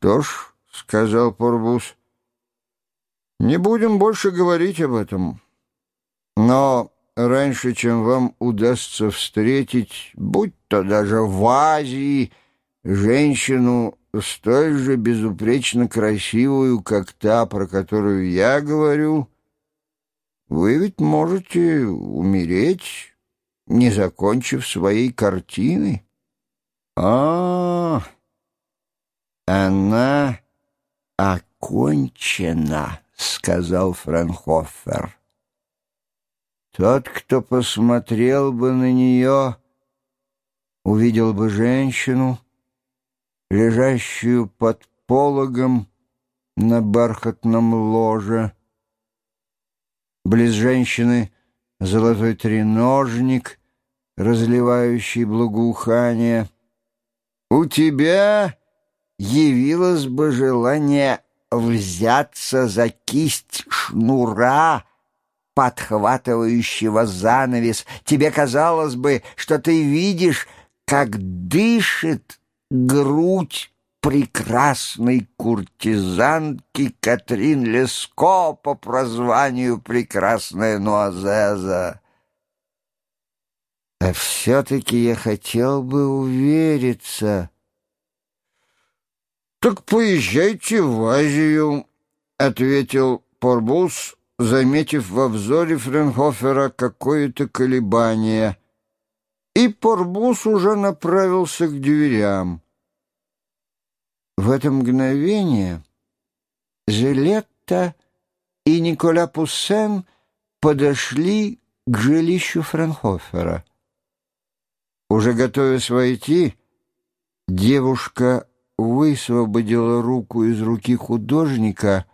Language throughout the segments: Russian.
«Что ж», — сказал Порбус, — «не будем больше говорить об этом. Но раньше, чем вам удастся встретить, будь то даже в Азии, женщину столь же безупречно красивую, как та, про которую я говорю, вы ведь можете умереть, не закончив своей картины. А, она окончена, сказал Франхофер. Тот, кто посмотрел бы на нее, увидел бы женщину, лежащую под пологом на бархатном ложе. Близ женщины золотой треножник, разливающий благоухание. У тебя явилось бы желание взяться за кисть шнура, подхватывающего занавес. Тебе казалось бы, что ты видишь, как дышит грудь прекрасной куртизанки Катрин Леско по прозванию «Прекрасная Нуазеза». А все-таки я хотел бы увериться. «Так поезжайте в Азию», — ответил Порбус, заметив во взоре Френхофера какое-то колебание — и Порбус уже направился к дверям. В это мгновение Жилетта и Николя Пуссен подошли к жилищу Франхофера. Уже готовясь войти, девушка высвободила руку из руки художника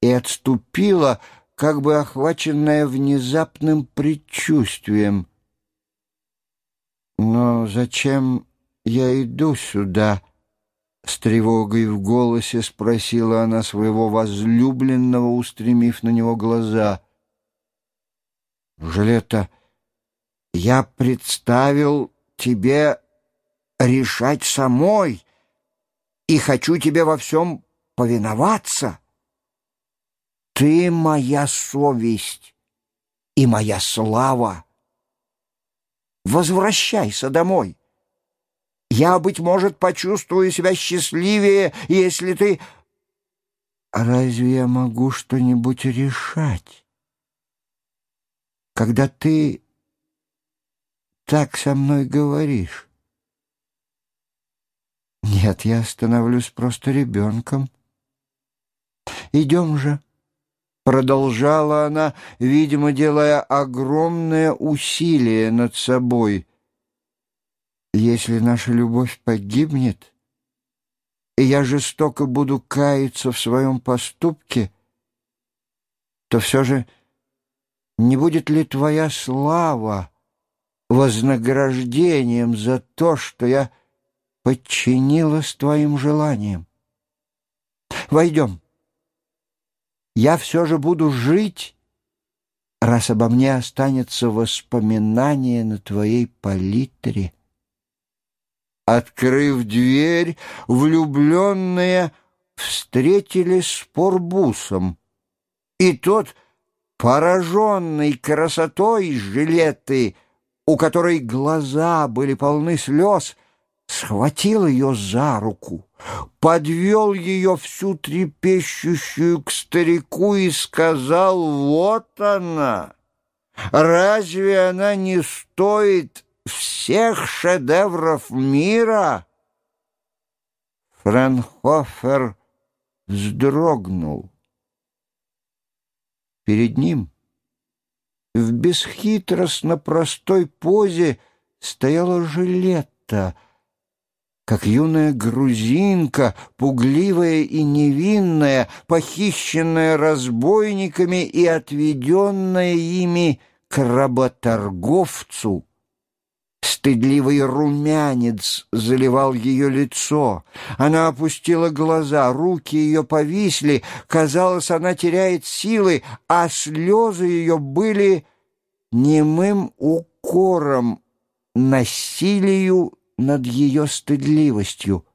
и отступила, как бы охваченная внезапным предчувствием — «Но зачем я иду сюда?» С тревогой в голосе спросила она своего возлюбленного, устремив на него глаза. «Жилета, я представил тебе решать самой и хочу тебе во всем повиноваться. Ты моя совесть и моя слава. Возвращайся домой. Я, быть может, почувствую себя счастливее, если ты... Разве я могу что-нибудь решать? Когда ты так со мной говоришь? Нет, я становлюсь просто ребенком. Идем же. Продолжала она, видимо, делая огромное усилие над собой. «Если наша любовь погибнет, и я жестоко буду каяться в своем поступке, то все же не будет ли твоя слава вознаграждением за то, что я подчинилась твоим желаниям? Войдем» я все же буду жить, раз обо мне останется воспоминание на твоей палитре. Открыв дверь, влюбленные встретились с Порбусом, и тот, пораженный красотой жилеты, у которой глаза были полны слез, схватил ее за руку, подвел ее всю трепещущую к старику и сказал «Вот она! Разве она не стоит всех шедевров мира?» Франхофер вздрогнул. Перед ним в бесхитростно простой позе стояла жилетта — как юная грузинка, пугливая и невинная, похищенная разбойниками и отведенная ими к работорговцу. Стыдливый румянец заливал ее лицо. Она опустила глаза, руки ее повисли. Казалось, она теряет силы, а слезы ее были немым укором насилию над ее стыдливостью.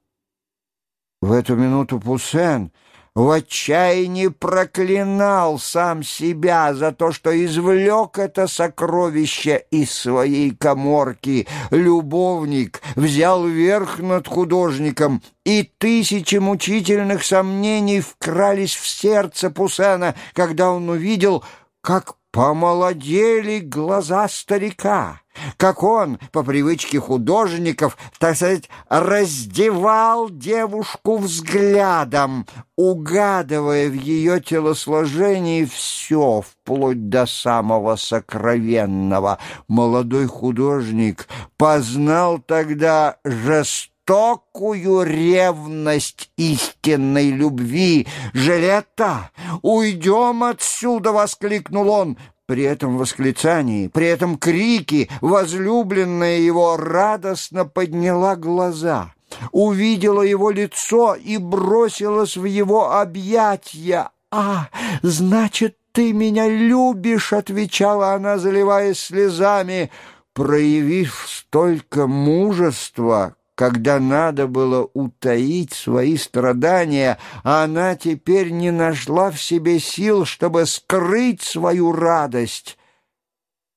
В эту минуту Пуссен в отчаянии проклинал сам себя за то, что извлек это сокровище из своей коморки. Любовник взял верх над художником, и тысячи мучительных сомнений вкрались в сердце Пусена, когда он увидел, как помолодели глаза старика, как он, по привычке художников, так сказать, раздевал девушку взглядом, угадывая в ее телосложении все, вплоть до самого сокровенного. Молодой художник познал тогда жестокость, жестокую ревность истинной любви. «Жилетта, уйдем отсюда!» — воскликнул он. При этом восклицании, при этом крике возлюбленная его радостно подняла глаза, увидела его лицо и бросилась в его объятья. «А, значит, ты меня любишь!» — отвечала она, заливаясь слезами. Проявив столько мужества, когда надо было утаить свои страдания, а она теперь не нашла в себе сил, чтобы скрыть свою радость.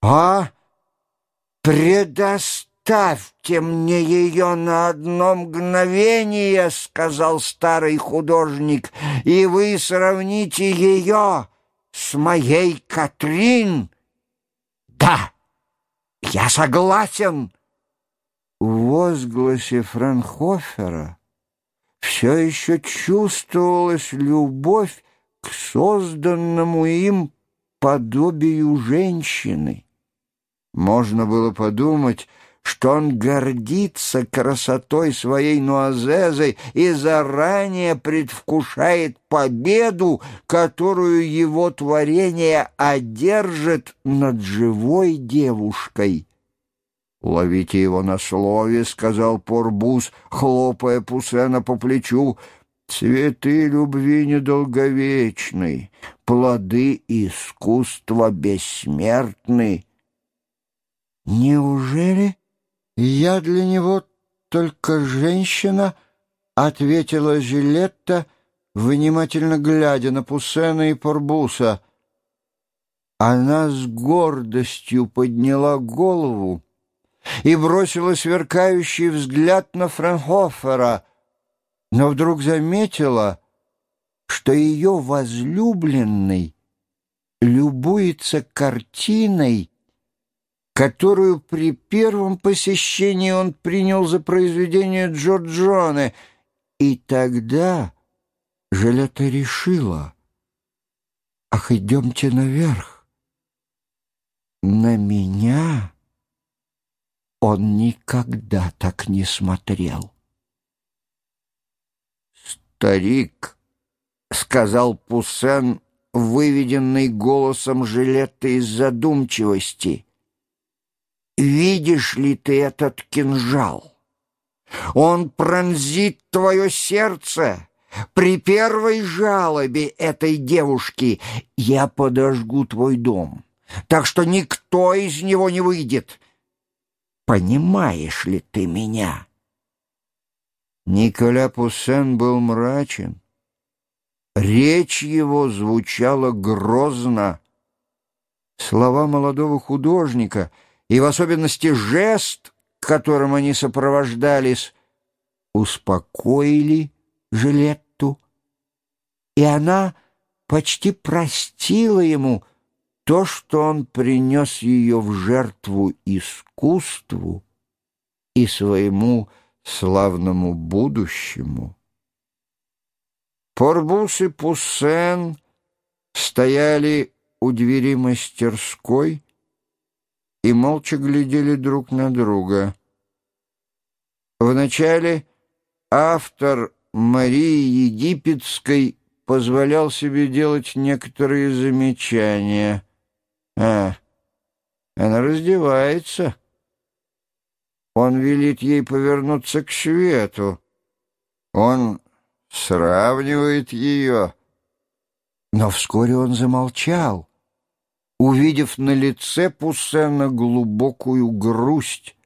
«А, предоставьте мне ее на одно мгновение», — сказал старый художник, «и вы сравните ее с моей Катрин». «Да, я согласен» в возгласе Франхофера все еще чувствовалась любовь к созданному им подобию женщины. Можно было подумать, что он гордится красотой своей Нуазезы и заранее предвкушает победу, которую его творение одержит над живой девушкой. «Ловите его на слове», — сказал Порбус, хлопая Пусена по плечу. «Цветы любви недолговечны, плоды искусства бессмертны». «Неужели я для него только женщина?» — ответила Жилетта, внимательно глядя на Пусена и Порбуса. Она с гордостью подняла голову, и бросила сверкающий взгляд на Франхофера, но вдруг заметила, что ее возлюбленный любуется картиной, которую при первом посещении он принял за произведение Джорджоне, и тогда Желета решила, «Ах, идемте наверх! На меня...» Он никогда так не смотрел. «Старик», — сказал Пуссен, выведенный голосом жилета из задумчивости, «видишь ли ты этот кинжал? Он пронзит твое сердце». При первой жалобе этой девушки я подожгу твой дом, так что никто из него не выйдет, Понимаешь ли ты меня?» Николя Пуссен был мрачен. Речь его звучала грозно. Слова молодого художника и в особенности жест, которым они сопровождались, успокоили Жилетту, и она почти простила ему то, что он принес ее в жертву искусству и своему славному будущему. Порбус и Пуссен стояли у двери мастерской и молча глядели друг на друга. Вначале автор Марии Египетской позволял себе делать некоторые замечания — а, она раздевается. Он велит ей повернуться к свету. Он сравнивает ее. Но вскоре он замолчал, увидев на лице Пуссена глубокую грусть.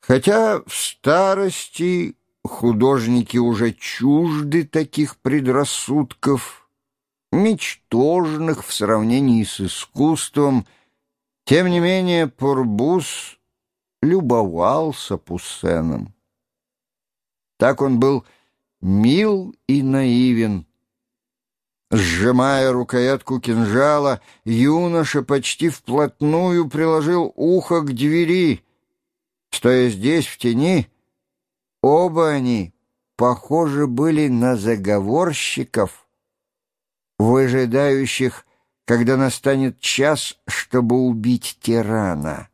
Хотя в старости художники уже чужды таких предрассудков, ничтожных в сравнении с искусством, тем не менее Порбус любовался Пуссеном. Так он был мил и наивен. Сжимая рукоятку кинжала, юноша почти вплотную приложил ухо к двери. Стоя здесь, в тени, оба они похожи были на заговорщиков, выжидающих, когда настанет час, чтобы убить тирана.